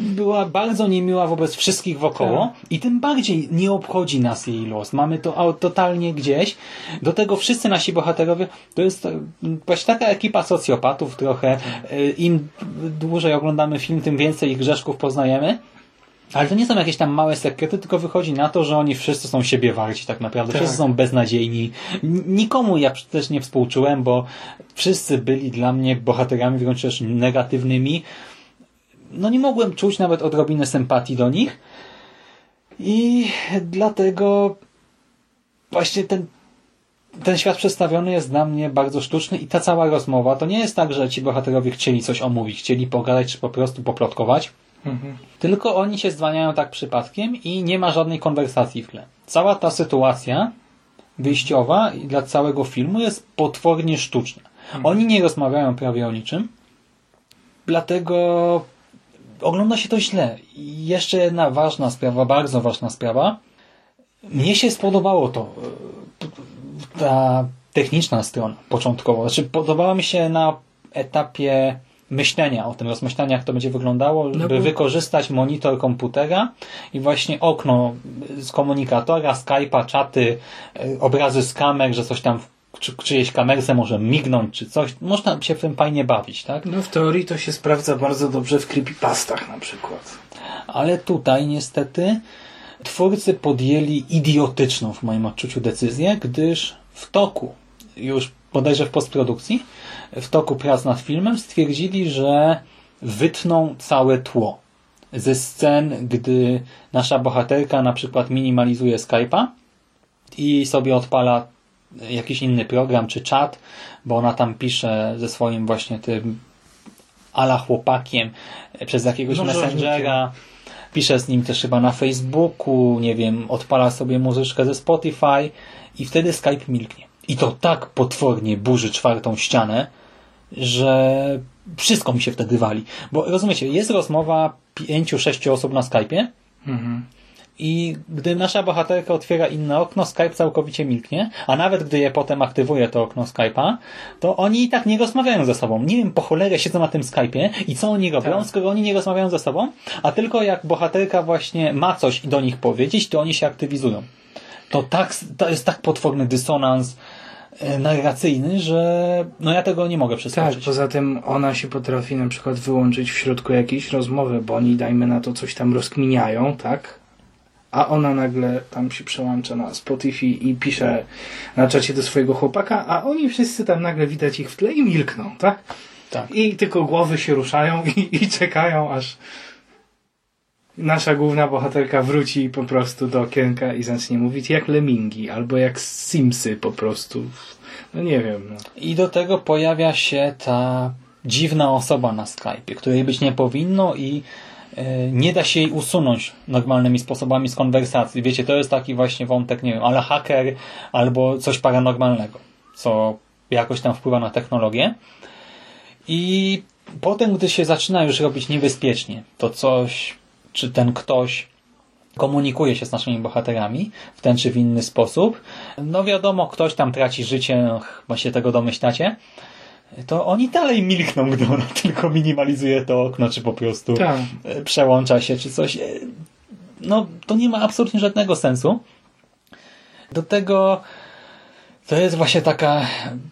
była bardzo niemiła wobec wszystkich wokoło i tym bardziej nie obchodzi nas jej los. Mamy to totalnie gdzieś. Do tego wszyscy nasi bohaterowie, to jest właśnie taka ekipa socjopatów trochę. E, Im dłużej oglądamy film, tym więcej ich grzeszków poznajemy. Ale to nie są jakieś tam małe sekrety, tylko wychodzi na to, że oni wszyscy są siebie warci tak naprawdę. Tak. Wszyscy są beznadziejni. Nikomu ja też nie współczułem, bo wszyscy byli dla mnie bohaterami wręcz też negatywnymi. No nie mogłem czuć nawet odrobiny sympatii do nich. I dlatego właśnie ten ten świat przedstawiony jest dla mnie bardzo sztuczny i ta cała rozmowa to nie jest tak, że ci bohaterowie chcieli coś omówić, chcieli pogadać czy po prostu poplotkować, Mhm. tylko oni się zwalniają tak przypadkiem i nie ma żadnej konwersacji w tle. Cała ta sytuacja wyjściowa dla całego filmu jest potwornie sztuczna. Oni nie rozmawiają prawie o niczym, dlatego ogląda się to źle. I jeszcze jedna ważna sprawa, bardzo ważna sprawa. Mnie się spodobało to, e, ta techniczna strona początkowo. Znaczy podobała mi się na etapie myślenia o tym, rozmyślania jak to będzie wyglądało, żeby bo- wykorzystać monitor komputera i właśnie okno z komunikatora, Skype'a, czaty, e, obrazy z kamer, że coś tam w czy, czyjejś kamerce może mignąć, czy coś. Można się w tym fajnie bawić, tak? No w teorii to się sprawdza bardzo dobrze w creepypastach na przykład. Ale tutaj niestety twórcy podjęli idiotyczną w moim odczuciu decyzję, gdyż w toku, już bodajże w postprodukcji, w toku prac nad filmem stwierdzili, że wytną całe tło ze scen, gdy nasza bohaterka na przykład minimalizuje Skype'a i sobie odpala jakiś inny program czy czat, bo ona tam pisze ze swoim właśnie tym ala chłopakiem przez jakiegoś No, messengera. Pisze z nim też chyba na Facebooku, nie wiem, odpala sobie muzyczkę ze Spotify i wtedy Skype milknie. I to tak potwornie burzy czwartą ścianę, że wszystko mi się wtedy wali. Bo rozumiecie, jest rozmowa pięciu, sześciu osób na Skype'ie Mhm. i gdy nasza bohaterka otwiera inne okno, Skype całkowicie milknie, a nawet gdy je potem aktywuje to okno Skype'a, to oni i tak nie rozmawiają ze sobą. Nie wiem, po cholerę siedzą na tym Skype'ie i co oni robią, Tak. skoro oni nie rozmawiają ze sobą, a tylko jak bohaterka właśnie ma coś do nich powiedzieć, to oni się aktywizują. To, tak, to jest tak potworny dysonans narracyjny, że no ja tego nie mogę Tak, przeskoczyć. poza tym ona się potrafi na przykład wyłączyć w środku jakiejś rozmowy, bo oni dajmy na to coś tam rozkminiają, tak? A ona nagle tam się przełącza na Spotify i pisze na czacie do swojego chłopaka, a oni wszyscy tam nagle widać ich w tle i milkną, tak? Tak. I tylko głowy się ruszają i, i czekają, aż nasza główna bohaterka wróci po prostu do okienka i zacznie mówić jak lemingi, albo jak Simsy po prostu. No nie wiem. No. I do tego pojawia się ta dziwna osoba na Skype'ie, której być nie powinno i e, nie da się jej usunąć normalnymi sposobami z konwersacji. Wiecie, to jest taki właśnie wątek, nie wiem, ale haker albo coś paranormalnego, co jakoś tam wpływa na technologię. I potem, gdy się zaczyna już robić niebezpiecznie, to coś, czy ten ktoś komunikuje się z naszymi bohaterami w ten czy w inny sposób. No wiadomo, ktoś tam traci życie, no, chyba się tego domyślacie, to oni dalej milkną, gdy ona tylko minimalizuje to okno, czy po prostu Tak. e, przełącza się, czy coś. E, No, to nie ma absolutnie żadnego sensu. Do tego to jest właśnie taka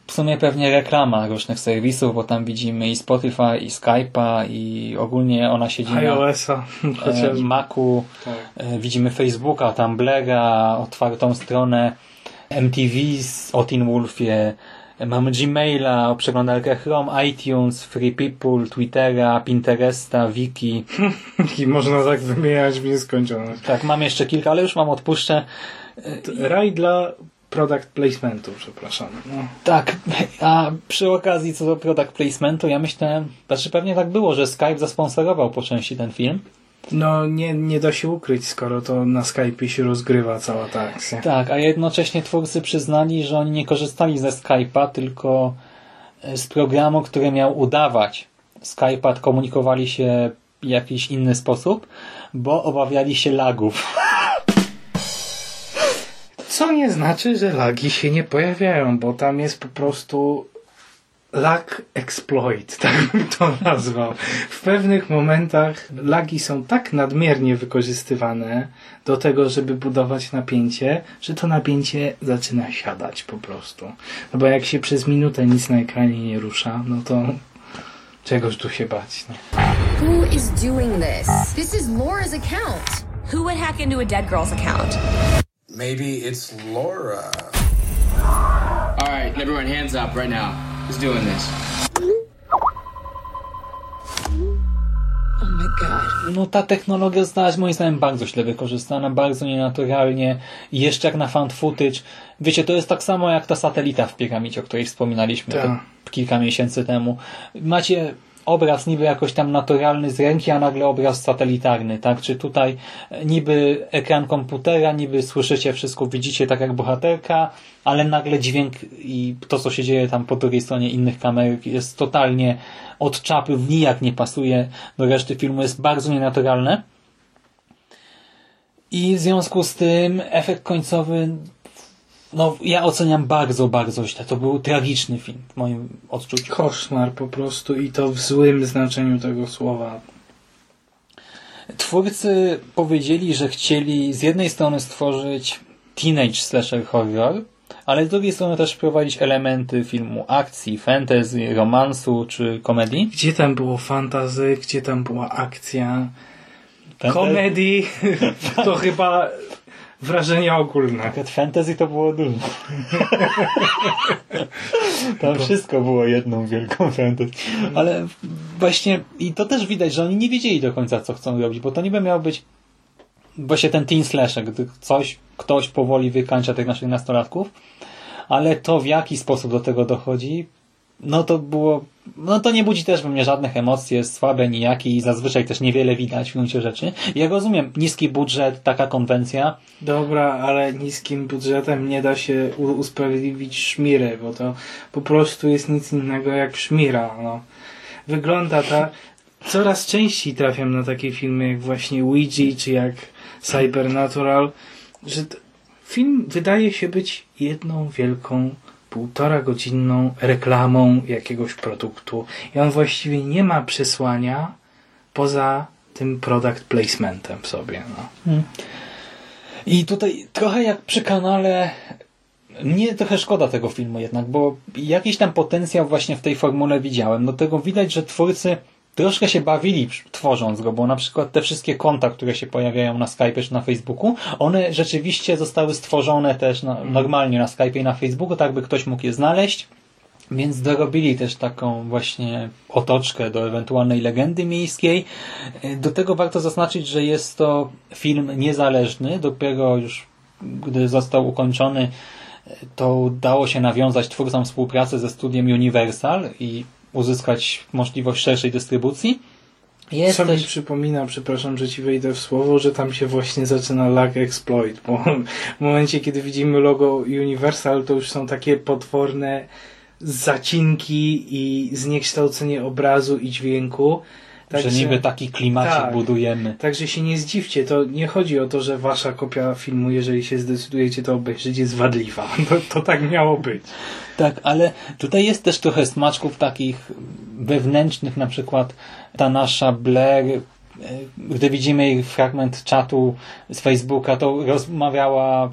w sumie pewnie reklama różnych serwisów, bo tam widzimy i Spotify, i Skype'a, i ogólnie ona siedzi na iOS-a e, chociaż. Macu, Tak. e, widzimy Facebooka, Tumblera, otwartą stronę MTV z- o Teen Wolfie, mamy Gmaila, przeglądarkę Chrome, iTunes, Free People, Twittera, Pinteresta, Wiki. I można tak wymieniać w nieskończoność. Tak, mam jeszcze kilka, ale już mam odpuszczę. Raj dla product placementu, przepraszam. No. Tak, a przy okazji co do product placementu, ja myślę, znaczy pewnie tak było, że Skype zasponsorował po części ten film. No nie, nie da się ukryć, skoro to na Skype'ie się rozgrywa cała ta akcja. Tak, a jednocześnie twórcy przyznali, że oni nie korzystali ze Skype'a, tylko e, z programu, który miał udawać Skype'a, komunikowali się w jakiś inny sposób, bo obawiali się lagów. Co nie znaczy, że lagi się nie pojawiają, bo tam jest po prostu lag exploit, tak bym to nazwał. W pewnych momentach lagi są tak nadmiernie wykorzystywane do tego, żeby budować napięcie, że to napięcie zaczyna siadać po prostu. No bo jak się przez minutę nic na ekranie nie rusza, no to czegoż tu się bać. No. Who is doing this? This is Laura's account. Who would hack into a dead girl's account? Maybe it's Laura. All right, everyone, hands up right now. Who's doing this? Oh my god. No ta technologia została moim zdaniem bardzo źle wykorzystana, bardzo nienaturalnie i jeszcze jak na fan footage. Wiecie, to jest tak samo jak ta satelita w piramidzie, o której wspominaliśmy Tak. kilka miesięcy temu. Macie obraz niby jakoś tam naturalny z ręki, a nagle obraz satelitarny, tak? Czy tutaj niby ekran komputera, niby słyszycie wszystko, widzicie tak jak bohaterka, ale nagle dźwięk i to, co się dzieje tam po drugiej stronie innych kamer jest totalnie od czapy, w nijak nie pasuje do reszty filmu, jest bardzo nienaturalne. I w związku z tym efekt końcowy no, ja oceniam bardzo, bardzo źle. To był tragiczny film w moim odczuciu. Koszmar po prostu i to w złym znaczeniu tego słowa. Twórcy powiedzieli, że chcieli z jednej strony stworzyć teenage slasher horror, ale z drugiej strony też wprowadzić elementy filmu akcji, fantasy, romansu czy komedii. Gdzie tam było fantazy, gdzie tam była akcja, komedii, to chyba wrażenie ogólne. Akurat fantasy to było dużo. Tam wszystko było jedną wielką fantasy. Ale właśnie i to też widać, że oni nie wiedzieli do końca, co chcą robić, bo to niby miał być właśnie ten teen slasher, gdy coś, ktoś powoli wykańcza tych naszych nastolatków, ale to w jaki sposób do tego dochodzi, no to było, no to nie budzi też we mnie żadnych emocji, jest słabe, nijaki i zazwyczaj też niewiele widać w gruncie rzeczy. Ja rozumiem, niski budżet, taka konwencja, Dobra, ale niskim budżetem nie da się usprawiedliwić szmiry, bo to po prostu jest nic innego jak szmira. No. Wygląda ta... Coraz częściej trafiam na takie filmy jak właśnie Ouija, czy jak Cybernatural, że film wydaje się być jedną wielką półtora godzinną reklamą jakiegoś produktu i on właściwie nie ma przesłania poza tym product placementem w sobie. No. Hmm. I tutaj trochę jak przy kanale mnie trochę szkoda tego filmu jednak, bo jakiś tam potencjał właśnie w tej formule widziałem. Do tego widać, że twórcy troszkę się bawili tworząc go, bo na przykład te wszystkie konta, które się pojawiają na Skype czy na Facebooku, one rzeczywiście zostały stworzone też na, normalnie na Skype i na Facebooku, tak by ktoś mógł je znaleźć. Więc dorobili też taką właśnie otoczkę do ewentualnej legendy miejskiej. Do tego warto zaznaczyć, że jest to film niezależny. Dopiero już gdy został ukończony, to udało się nawiązać twórcom współpracy ze studiem Universal i uzyskać możliwość szerszej dystrybucji. Jest Co też... mi przypomina, przepraszam, że ci wejdę w słowo, że tam się właśnie zaczyna lag exploit, bo w momencie, kiedy widzimy logo Universal, to już są takie potworne zacinki i zniekształcenie obrazu i dźwięku. Także, że niby taki klimacik tak, budujemy. Także się nie zdziwcie, to nie chodzi o to, że wasza kopia filmu, jeżeli się zdecydujecie to obejrzeć, jest wadliwa. To tak miało być. Tak, ale tutaj jest też trochę smaczków takich wewnętrznych, na przykład ta nasza Blair, e, gdy widzimy jej fragment czatu z Facebooka, to rozmawiała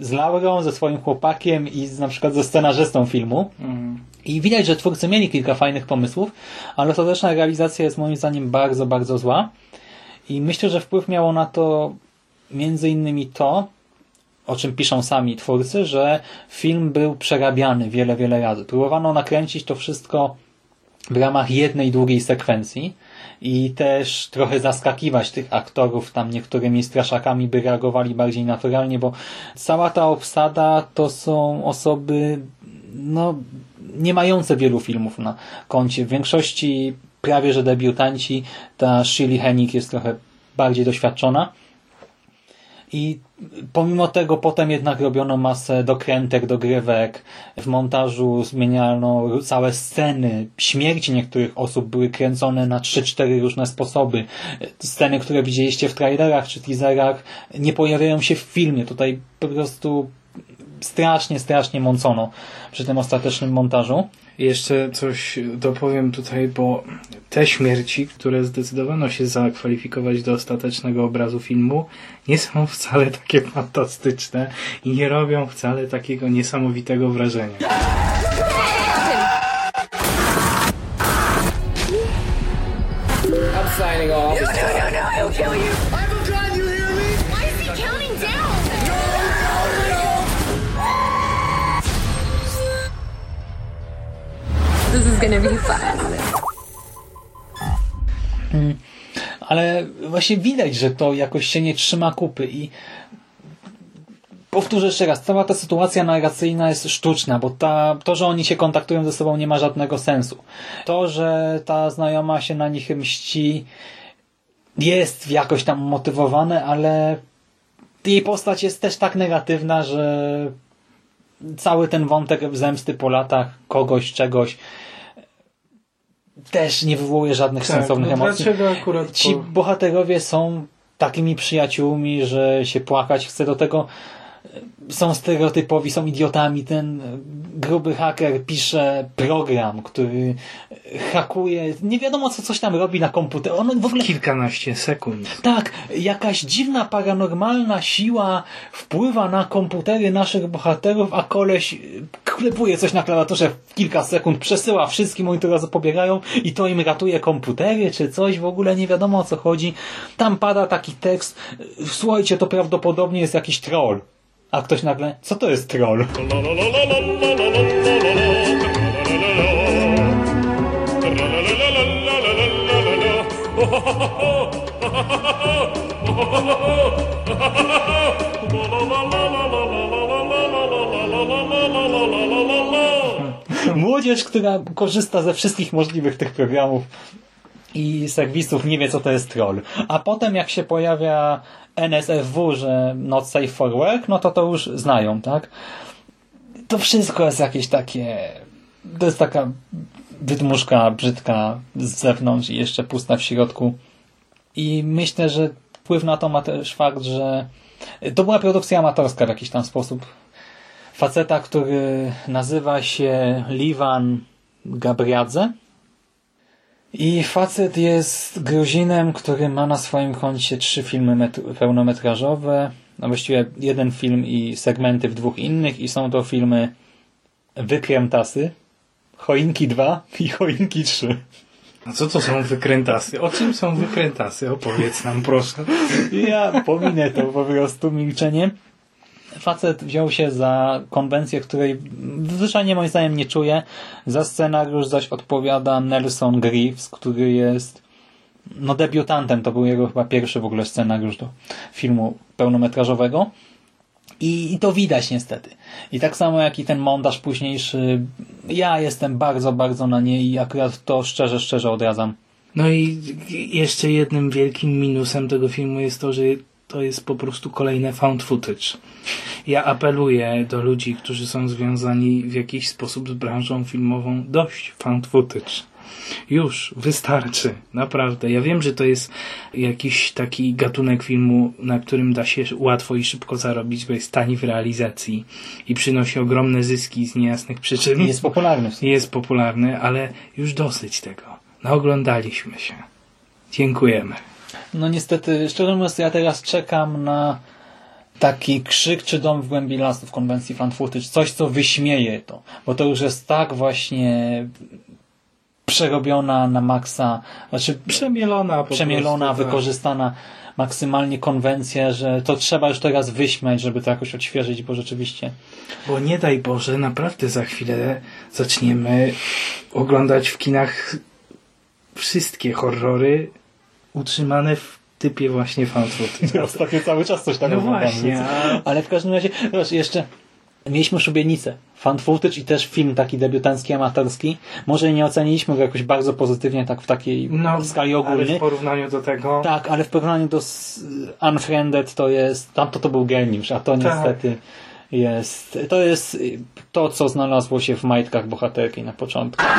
z Laurą, ze swoim chłopakiem i z, na przykład ze scenarzystą filmu. Mm. I widać, że twórcy mieli kilka fajnych pomysłów, ale ostateczna realizacja jest moim zdaniem bardzo, bardzo zła. I myślę, że wpływ miało na to między innymi to, o czym piszą sami twórcy, że film był przerabiany wiele, wiele razy. Próbowano nakręcić to wszystko w ramach jednej długiej sekwencji i też trochę zaskakiwać tych aktorów tam niektórymi straszakami, by reagowali bardziej naturalnie, bo cała ta obsada to są osoby no, nie mające wielu filmów na koncie. W większości prawie, że debiutanci. Ta Shirley Hennig jest trochę bardziej doświadczona. I pomimo tego potem jednak robiono masę dokrętek, dogrywek. W montażu zmieniano całe sceny. Śmierci niektórych osób były kręcone na 3-4 różne sposoby. Sceny, które widzieliście w trailerach czy teaserach nie pojawiają się w filmie. Tutaj po prostu strasznie, strasznie mącono przy tym ostatecznym montażu. Jeszcze coś dopowiem tutaj, bo te śmierci, które zdecydowano się zakwalifikować do ostatecznego obrazu filmu, nie są wcale takie fantastyczne i nie robią wcale takiego niesamowitego wrażenia. Gonna be fun. Hmm. Ale właśnie widać, że to jakoś się nie trzyma kupy i powtórzę jeszcze raz, cała ta sytuacja narracyjna jest sztuczna, bo ta, to, że oni się kontaktują ze sobą nie ma żadnego sensu. To, że ta znajoma się na nich mści jest jakoś tam motywowane, ale jej postać jest też tak negatywna, że cały ten wątek zemsty po latach kogoś, czegoś też nie wywołuje żadnych tak, sensownych no emocji. Dlaczego akurat Ci bohaterowie są takimi przyjaciółmi, że się płakać chce do tego są stereotypowi, są idiotami. Ten gruby haker pisze program, który hakuje, nie wiadomo co coś tam robi na komputerze. On w ogóle... Kilkanaście sekund. Tak, jakaś dziwna, paranormalna siła wpływa na komputery naszych bohaterów, a koleś klepuje coś na klawiaturze w kilka sekund, przesyła wszystkim, oni to razu pobiegają i to im ratuje komputery, czy coś, w ogóle nie wiadomo o co chodzi. Tam pada taki tekst, słuchajcie, to prawdopodobnie jest jakiś troll a ktoś nagle, co to jest troll? Młodzież, która korzysta ze wszystkich możliwych tych programów i serwisów nie wie, co to jest troll. A potem jak się pojawia NSFW, że not safe for work, no to to już znają, tak? To wszystko jest jakieś takie... To jest taka wydmuszka brzydka z zewnątrz i jeszcze pusta w środku. I myślę, że Wpływ na to ma też fakt, że to była produkcja amatorska w jakiś tam sposób. Faceta, który nazywa się Livan Gabriadze. I facet jest Gruzinem, który ma na swoim koncie trzy filmy pełnometrażowe, a właściwie jeden film i segmenty w dwóch innych i są to filmy Wykrętasy, Choinki 2 i Choinki 3. A co to są wykrętasy? O czym są wykrętasy? Opowiedz nam proszę. Ja pominę to po prostu milczenie. Facet wziął się za konwencję, której zwyczajnie moim zdaniem nie czuje. Za scenariusz zaś odpowiada Nelson Greaves, który jest no debiutantem. To był jego chyba pierwszy w ogóle scenariusz do filmu pełnometrażowego. I, I to widać niestety. I tak samo jak i ten montaż późniejszy, ja jestem bardzo, bardzo na niej i akurat to szczerze, szczerze odradzam. No i jeszcze jednym wielkim minusem tego filmu jest to, że to jest po prostu kolejne found footage. Ja apeluję do ludzi, którzy są związani w jakiś sposób z branżą filmową, dość found footage. Już, wystarczy, naprawdę. Ja wiem, że to jest jakiś taki gatunek filmu, na którym da się łatwo i szybko zarobić, bo jest tani w realizacji i przynosi ogromne zyski z niejasnych przyczyn. Jest popularny. Jest popularny, ale już dosyć tego. Naoglądaliśmy się. Dziękujemy. No niestety, szczerze mówiąc, ja teraz czekam na taki krzyk czy dom w głębi lasu w konwencji fan footage. Coś, co wyśmieje to. Bo to już jest tak właśnie przerobiona na maksa, znaczy przemielona, przemielona prostu, tak. wykorzystana maksymalnie konwencja, że to trzeba już teraz wyśmiać, żeby to jakoś odświeżyć, bo rzeczywiście... Bo nie daj Boże, naprawdę za chwilę zaczniemy oglądać w kinach wszystkie horrory utrzymane w typie właśnie fan footage. Ostatnio cały czas coś tak No oglądamy, właśnie, więc- Ale w każdym razie, zobacz, jeszcze mieliśmy szubienicę. Fan footage i też film taki debiutancki, amatorski. Może nie oceniliśmy go jakoś bardzo pozytywnie, tak w takiej skali Ale ogólnej. w porównaniu do tego... Tak, ale w porównaniu do Unfriended to jest, tamto to był geniusz, a to Tak. niestety jest, to jest to, co znalazło się w majtkach bohaterki na początku.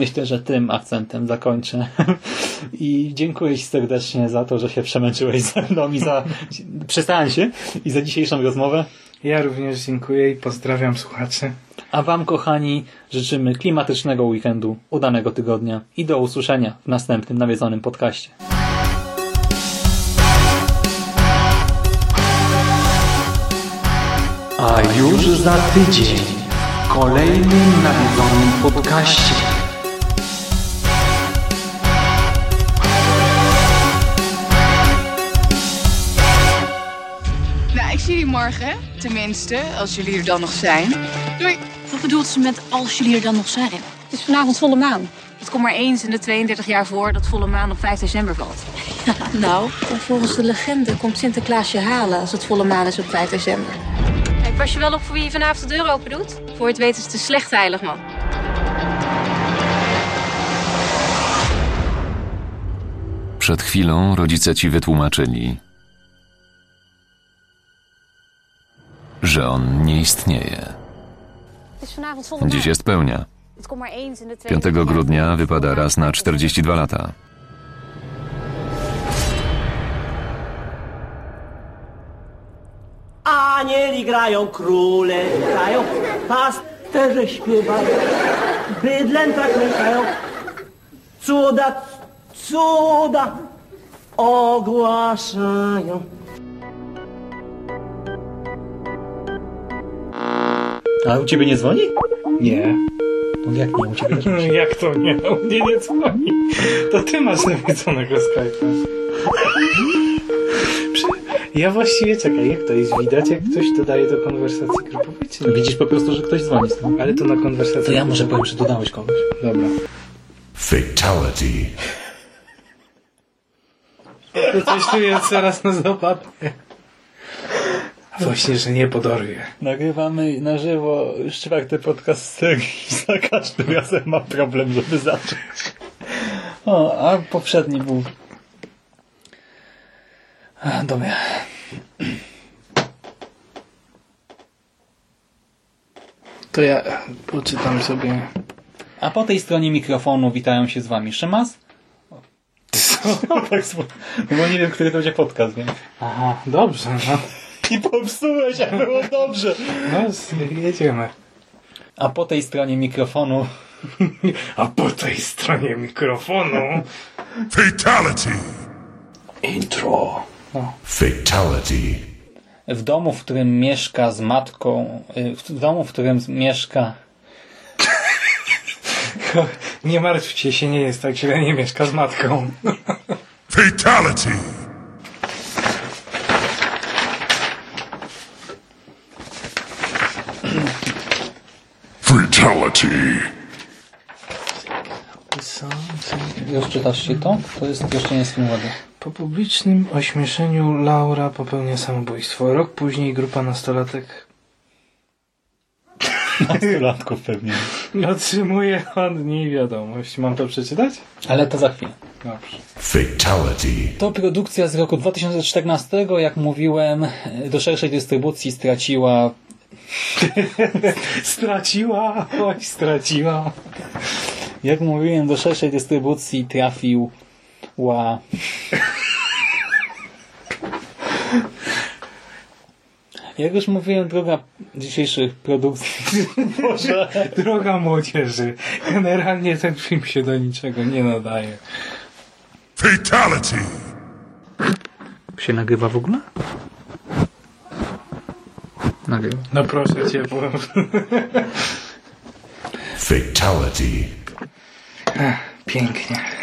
myślę, że tym akcentem zakończę. I dziękuję Ci serdecznie za to, że się przemęczyłeś ze mną i za przystałem się i za dzisiejszą rozmowę. Ja również dziękuję i pozdrawiam słuchaczy. A Wam, kochani, życzymy klimatycznego weekendu, udanego tygodnia i do usłyszenia w następnym nawiedzonym podcaście. A już za tydzień w kolejnym nawiedzonym podcaście. Jullie morgen. Tenminste, als jullie er dan nog zijn. Doei. Wat bedoelt ze met als jullie er dan nog zijn? Het is vanavond volle maan. Het komt maar eens in de 32 jaar voor dat volle maan op 5 december valt. nou, volgens de legende komt Sinterklaas je halen als het volle maan is op 5 december. Kijk, pas je wel op voor wie je vanavond de deur open doet? Voor het weet is het een slecht heilig man. Przed chwilą rodzice ci wytłumaczyli, że on nie istnieje. Dziś jest pełnia. Het komt maar eens in de 5 32 jaar grudnia wypada raz na 42 lata. Anieli grają, króle grają, pasterze śpiewają, bydlęta klękają, cuda, cuda ogłaszają. A u Ciebie nie dzwoni? Nie. No jak nie, u Ciebie też. Jak to nie? U mnie nie dzwoni. To ty masz nawiedzonego Skype'a. Przy- Ja właściwie czekaj, jak to jest widać, jak ktoś dodaje do konwersacji grupowej, czy nie? Widzisz po prostu, że ktoś dzwoni z tym. Ale to na konwersacji To ja może powiem, że dodałeś kogoś. Dobra. Fatality. To coś tu jest zaraz na zabawę. Właśnie, że nie podorwie. Nagrywamy na żywo już czwarty podcast z serii za każdym razem mam problem, żeby zacząć. O, a poprzedni był... A, Dobra. To ja poczytam sobie A po tej stronie mikrofonu witają się z wami Szymas. tak, no bo nie wiem, który to będzie podcast, nie? Aha, dobrze, no. I popsułeś, a było dobrze. No, jedziemy. A po tej stronie mikrofonu... A po tej stronie mikrofonu... Fatality! Intro. No. Fatality. W domu, w którym mieszka z matką... y, W domu, w którym mieszka... Nie martwcie się, nie jest tak źle, nie mieszka z matką. Fatality! Fatality! Już czytasz się to? To jest jeszcze nie jest ładny. Po publicznym ośmieszeniu Laura popełnia samobójstwo. Rok później grupa nastolatek Nastolatków pewnie. otrzymuje od niej wiadomość. Mam to przeczytać? Ale to za chwilę. Dobrze. Fatality. To produkcja z roku 2014, jak mówiłem, do szerszej dystrybucji straciła straciła, oj, straciła. Jak mówiłem, do szerszej dystrybucji trafił ła... Jak już mówiłem, droga dzisiejszych produkcji. Boże. Droga młodzieży. Generalnie ten film się do niczego nie nadaje. Fatality! Się nagrywa w ogóle? Nagrywa. No proszę cię, bo... Fatality. Pięknie.